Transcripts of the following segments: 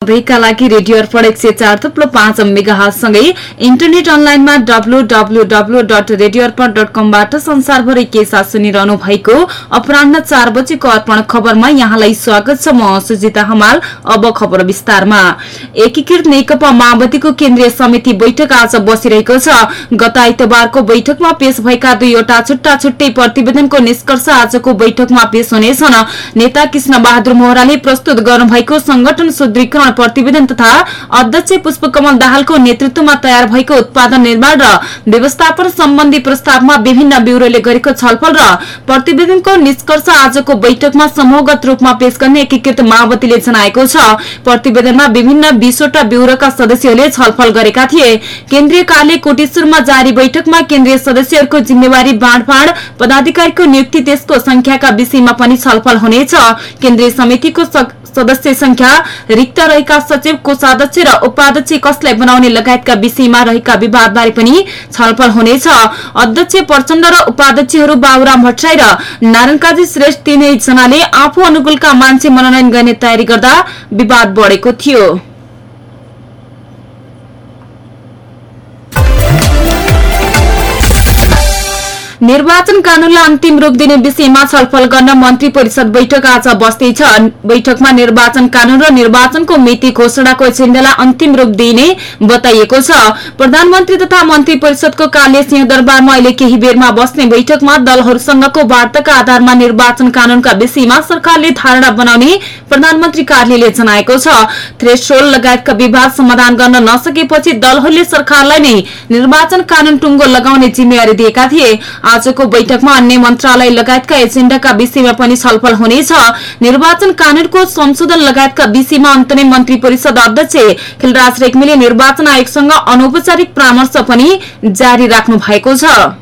सधैँका लागि रेडियो अर्पण एक सय चार थुप्लो पाँच मेगासँगै इन्टरनेट अनलाइनमा W W W dot radio Arpan dot कमबाट संसारभरि के साथ सुनिरहनु भएको अपरान्न चार बजेको अर्पण खबरमा यहाँलाई स्वागत छ म सुजिता हमाल अब खबर विस्तारमा। एकीकृत नेकपा माओवादीको केन्द्रीय समिति बैठक आज बसिरहेको छ। गत आइतबारको बैठकमा पेश भएका दुईवटा छुट्टा छुट्टै प्रतिवेदनको निष्कर्ष आजको बैठकमा पेश हुनेछन्। नेता कृष्ण बहादुर मोहराले प्रस्तुत गर्नुभएको संगठन सुदृढीकरण प्रतिवेदन तथा अध्यक्ष पुष्पकमल दाहालको नेतृत्वमा तयार भएको उत्पादन निर्माण र व्यवस्थापन सम्बन्धी प्रस्तावमा विभिन्न ब्यूरोले गरेको छलफल र प्रतिवेदनको निष्कर्ष आजको बैठकमा समूहगत रूपमा पेश गर्ने एकीकृत माओवादीले जनाएको छ। प्रतिवेदनमा विभिन्न बीसवटा ब्यूरोका सदस्यहरूले छलफल गरेका थिए। केन्द्रीय कार्य कोटेश्वरमा जारी बैठकमा केन्द्रीय सदस्यहरूको जिम्मेवारी बाँडफाँड पदाधिकारीको नियुक्ति त्यसको संख्याका विषयमा पनि छलफल हुनेछ। केन्द्रीय समितिको सदस्य संख्या रिक्त रहेका सचिव कोषाध्यक्ष र उपाध्यक्ष कसलाई बनाउने लगायतका विषयमा रहेका विवादबारे पनि छलफल हुनेछ। अध्यक्ष प्रचण्ड र उपाध्यक्षहरू बाबुराम भट्टराई र नारायणकाजी श्रेष्ठ तीनैजनाले आफू अनुकूलका मान्छे मनोनयन गर्ने तयारी गर्दा विवाद बढ़ेको थियो। निर्वाचन कानूनलाई अन्तिम रूप दिने विषयमा छलफल गर्न मन्त्री परिषद बैठक आज बस्दैछ। बैठकमा निर्वाचन कानून र निर्वाचनको मिति घोषणाको एजेण्डालाई अन्तिम रूप दिइने बताइएको छ। प्रधानमन्त्री तथा मन्त्री परिषदको कार्य सिंहदरबारमा अहिले केही बेरमा बस्ने बैठकमा दलहरूसँगको वार्ताका आधारमा निर्वाचन कानूनका विषयमा सरकारले धारणा बनाउने प्रधानमन्त्री कार्यालयले जनाएको छ। थ्रेसोल लगायतका विवाद समाधान गर्न नसकेपछि दलहरूले सरकारलाई नै निर्वाचन कानून टुङ्गो लगाउने जिम्मेवारी दिएका थिए। आजको बैठकमा अन्य मन्त्रालय लगायतका एजेण्डाका विषयमा पनि छलफल हुनेछ। निर्वाचन कानूनको संशोधन लगायतका विषयमा अन्तनै मन्त्री परिषद अध्यक्ष खिलराज रेग्मीले निर्वाचन आयोगसँग अनौपचारिक परामर्श पनि जारी राख्नु भएको छ।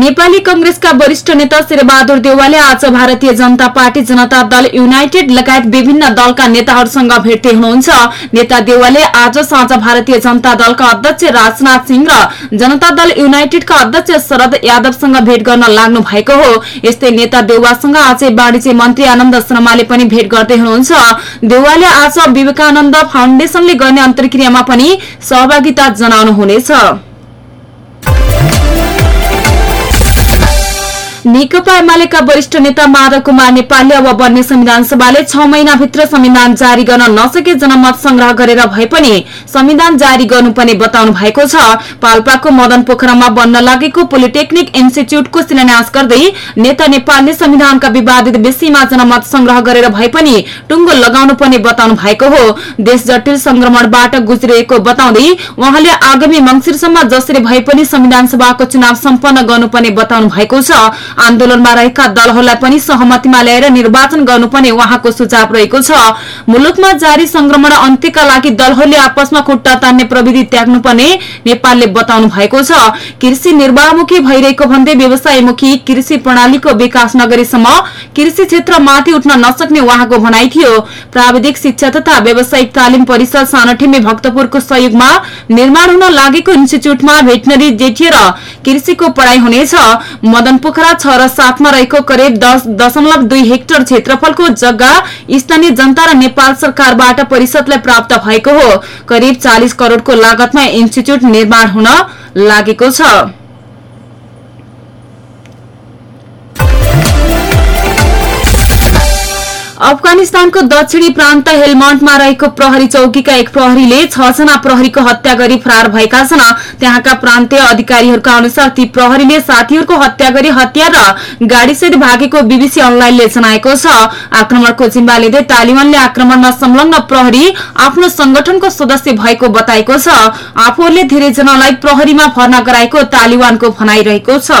नेपाली कंग्रेसका वरिष्ठ नेता शेरबहादुर देवालले आज भारतीय जनता पार्टी जनता दल युनाइटेड लगायत विभिन्न दलका नेताहरूसँग भेट्दै हुनुहुन्छ। नेता देवालले आज साँझ भारतीय जनता दलका अध्यक्ष राजनाथ सिंह र जनता दल युनाइटेडका अध्यक्ष शरद यादवसँग भेट गर्न लाग्नु भएको हो। यस्तै नेता देउवासँग आज वाणिज्य मन्त्री आनन्द शर्माले पनि भेट गर्दै हुनुहुन्छ। देउवाले आज विवेकानन्द फाउन्डेशनले गर्ने अन्तर्क्रियामा पनि सहभागिता जनाउनुहुनेछ। नेकपा एमालेका वरिष्ठ नेता माधव कुमार नेपालले अब बन्ने संविधान सभाले छ महिनाभित्र संविधान जारी गर्न नसके जनमत संग्रह गरेर भए पनि संविधान जारी गर्नुपर्ने बताउनु भएको छ। पाल्पाको मदन पोखरामा बन्न लागेको पोलिटेक्निक इन्स्टिच्यूटको शिलान्यास गर्दै नेता नेपालले संविधानका विवादित विषयमा जनमत संग्रह गरेर भए पनि टुङ्गो लगाउनु पर्ने बताउनु भएको हो। देश जटिल संक्रमणबाट गुज्रिएको बताउँदै उहाँले आगामी मंगिरसम्म जसरी भए पनि संविधान सभाको चुनाव सम्पन्न गर्नुपर्ने बताउनु भएको छ। आन्दोलनमा रहेका दलहरूलाई पनि सहमतिमा ल्याएर निर्वाचन गर्नुपर्ने उहाँको सुझाव रहेको छ। मुलुकमा जारी संक्रमण अन्त्यका लागि दलहरूले आपसमा खुट्टा तान्ने प्रविधि त्याग्नुपर्ने नेपालले बताउनु भएको छ। कृषि निर्वाहमुखी भइरहेको भन्दै व्यवसायमुखी कृषि प्रणालीको विकास नगरीसम्म कृषि क्षेत्र माथि उठ्न नसक्ने उहाँको भनाइ थियो। प्राविधिक शिक्षा तथा व्यावसायिक तालिम परिषद सानठेमी भक्तपुरको सहयोगमा निर्माण हुन लागेको इन्स्टिच्यूटमा भेटनरी जेठिए र कृषिको पढ़ाई हुनेछ। मदन पोखरा छ र सातमा रहेको करिब दस दशमलव दुई हेक्टर क्षेत्रफलको जग्गा स्थानीय जनता र नेपाल सरकारबाट परिषदलाई प्राप्त भएको हो। करिब चालिस करोड़को लागतमा इन्स्टिच्यूट निर्माण हुन लागेको छ। अफगानिस्तानको दक्षिणी प्रान्त हेलमण्डमा रहेको प्रहरी चौकीका एक प्रहरीले छजना प्रहरीको हत्या गरी फरार भएका छन्। त्यहाँका प्रान्तीय अधिकारीहरूका अनुसार ती प्रहरीले साथीहरूको हत्या गरी हतियार र गाड़ीसहित भागेको बीबीसी अनलाइनले जनाएको छ। आक्रमणको जिम्मा लिँदै तालिबानले आक्रमणमा संलग्न प्रहरी आफ्नो संगठनको सदस्य भएको बताएको छ। आफूहरूले धेरैजनालाई प्रहरीमा भर्ना गराएको तालिबानको भनाइरहेको छ।